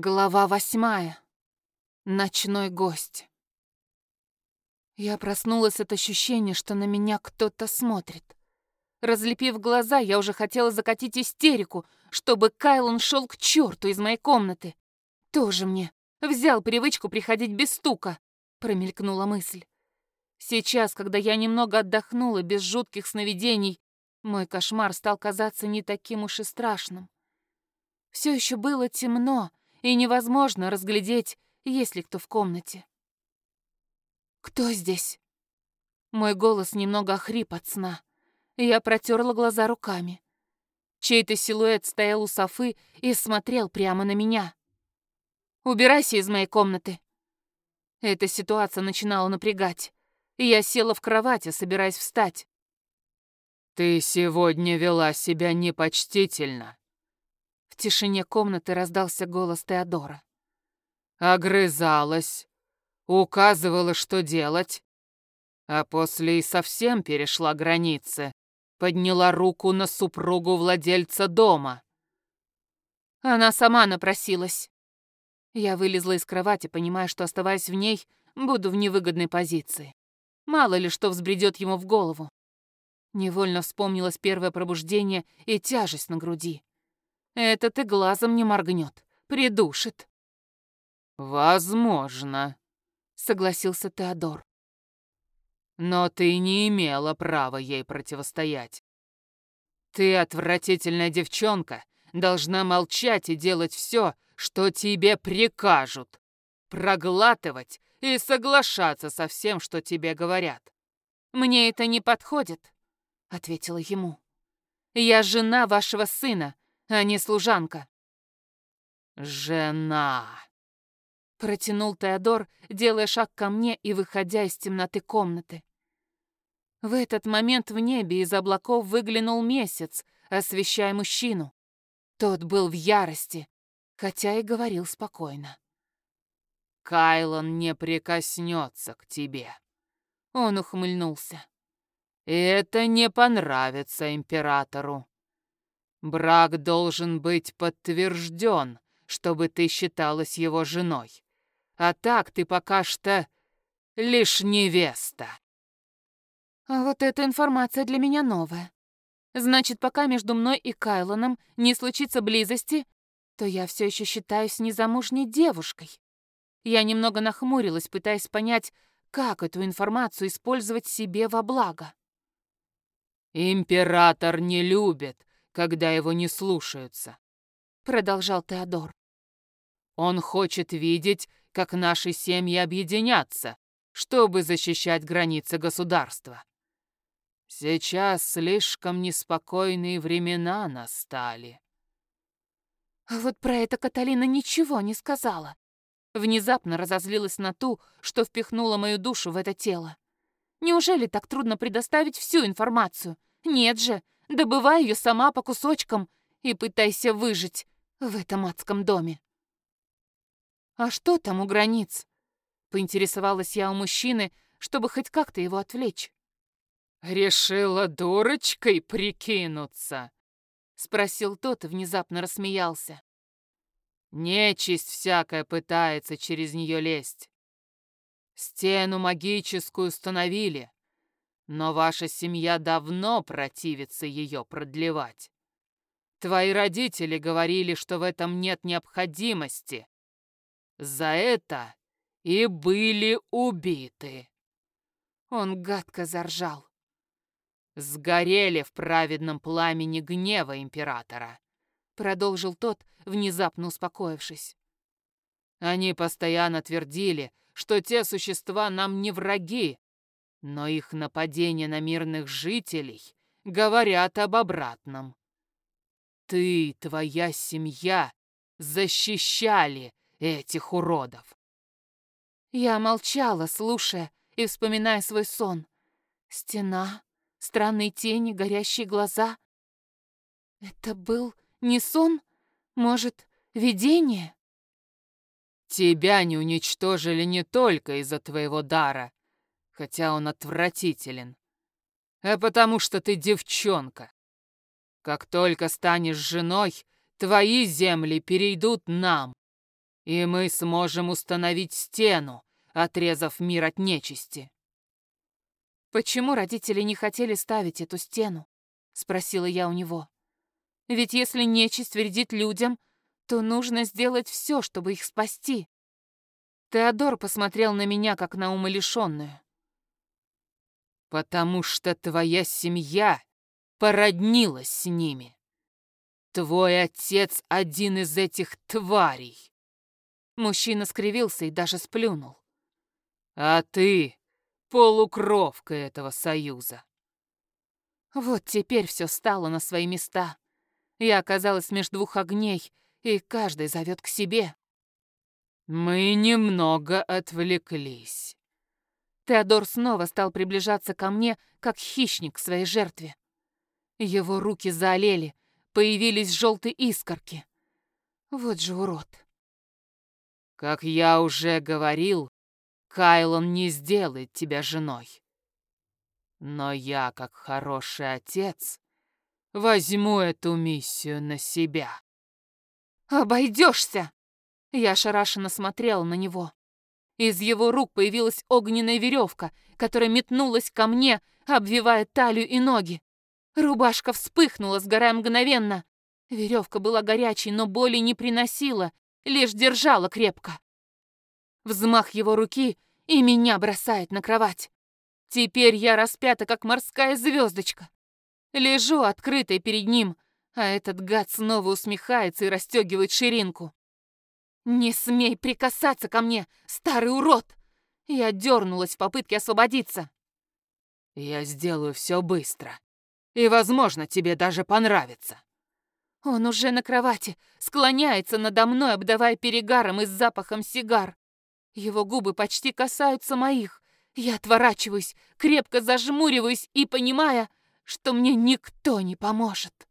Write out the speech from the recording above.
Глава восьмая. Ночной гость. Я проснулась от ощущения, что на меня кто-то смотрит. Разлепив глаза, я уже хотела закатить истерику, чтобы Кайлон шел к черту из моей комнаты. Тоже мне. Взял привычку приходить без стука, промелькнула мысль. Сейчас, когда я немного отдохнула без жутких сновидений, мой кошмар стал казаться не таким уж и страшным. Все еще было темно, и невозможно разглядеть, есть ли кто в комнате. «Кто здесь?» Мой голос немного охрип от сна. Я протерла глаза руками. Чей-то силуэт стоял у Софы и смотрел прямо на меня. «Убирайся из моей комнаты!» Эта ситуация начинала напрягать. Я села в кровати, собираясь встать. «Ты сегодня вела себя непочтительно», тишине комнаты раздался голос Теодора. Огрызалась, указывала, что делать, а после и совсем перешла границы, подняла руку на супругу владельца дома. Она сама напросилась. Я вылезла из кровати, понимая, что, оставаясь в ней, буду в невыгодной позиции. Мало ли что взбредет ему в голову. Невольно вспомнилось первое пробуждение и тяжесть на груди. Этот и глазом не моргнет, придушит. Возможно, согласился Теодор. Но ты не имела права ей противостоять. Ты отвратительная девчонка, должна молчать и делать все, что тебе прикажут. Проглатывать и соглашаться со всем, что тебе говорят. «Мне это не подходит», — ответила ему. «Я жена вашего сына, а не служанка. «Жена!» Протянул Теодор, делая шаг ко мне и выходя из темноты комнаты. В этот момент в небе из облаков выглянул месяц, освещая мужчину. Тот был в ярости, хотя и говорил спокойно. «Кайлон не прикоснется к тебе». Он ухмыльнулся. «И это не понравится императору. Брак должен быть подтвержден, чтобы ты считалась его женой. А так ты пока что лишь невеста. А вот эта информация для меня новая. Значит, пока между мной и Кайлоном не случится близости, то я все еще считаюсь незамужней девушкой. Я немного нахмурилась, пытаясь понять, как эту информацию использовать себе во благо. «Император не любит, когда его не слушаются», — продолжал Теодор. «Он хочет видеть, как наши семьи объединятся, чтобы защищать границы государства. Сейчас слишком неспокойные времена настали». А вот про это Каталина ничего не сказала. Внезапно разозлилась на ту, что впихнула мою душу в это тело. Неужели так трудно предоставить всю информацию? Нет же, Добывай ее сама по кусочкам и пытайся выжить в этом адском доме. «А что там у границ?» — поинтересовалась я у мужчины, чтобы хоть как-то его отвлечь. «Решила дурочкой прикинуться?» — спросил тот и внезапно рассмеялся. «Нечисть всякая пытается через нее лезть. Стену магическую установили, но ваша семья давно противится ее продлевать. Твои родители говорили, что в этом нет необходимости. За это и были убиты. Он гадко заржал. Сгорели в праведном пламени гнева императора, продолжил тот, внезапно успокоившись. Они постоянно твердили, что те существа нам не враги, но их нападения на мирных жителей говорят об обратном. Ты, твоя семья защищали этих уродов. Я молчала, слушая и вспоминая свой сон. Стена, странные тени, горящие глаза. Это был не сон? Может, видение? Тебя не уничтожили не только из-за твоего дара, хотя он отвратителен, а потому что ты девчонка. Как только станешь женой, твои земли перейдут нам. и мы сможем установить стену, отрезав мир от нечисти. «Почему родители не хотели ставить эту стену?» — спросила я у него. «Ведь если нечисть вредит людям, то нужно сделать все, чтобы их спасти». Теодор посмотрел на меня, как на умалишенную. «Потому что твоя семья породнилась с ними. Твой отец один из этих тварей». Мужчина скривился и даже сплюнул. «А ты полукровка этого союза». Вот теперь все стало на свои места. Я оказалась между двух огней, и каждый зовет к себе. Мы немного отвлеклись. Теодор снова стал приближаться ко мне, как хищник к своей жертве. Его руки заолели, появились желтые искорки. Вот же урод. Как я уже говорил, Кайлон не сделает тебя женой. Но я, как хороший отец, возьму эту миссию на себя. Обойдешься! Я ошарашенно смотрела на него. Из его рук появилась огненная веревка, которая метнулась ко мне, обвивая талию и ноги. Рубашка вспыхнула, сгорая мгновенно. Веревка была горячей, но боли не приносила, лишь держала крепко. Взмах его руки, и меня бросает на кровать. Теперь я распята, как морская звездочка. Лежу открытой перед ним, а этот гад снова усмехается и расстегивает ширинку. «Не смей прикасаться ко мне, старый урод!» Я дернулась в попытке освободиться. «Я сделаю все быстро, и, возможно, тебе даже понравится». Он уже на кровати, склоняется надо мной, обдавая перегаром и запахом сигар. Его губы почти касаются моих. Я отворачиваюсь, крепко зажмуриваюсь и понимая, что мне никто не поможет.